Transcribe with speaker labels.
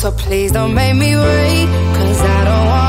Speaker 1: So please don't make me wait, cause I don't want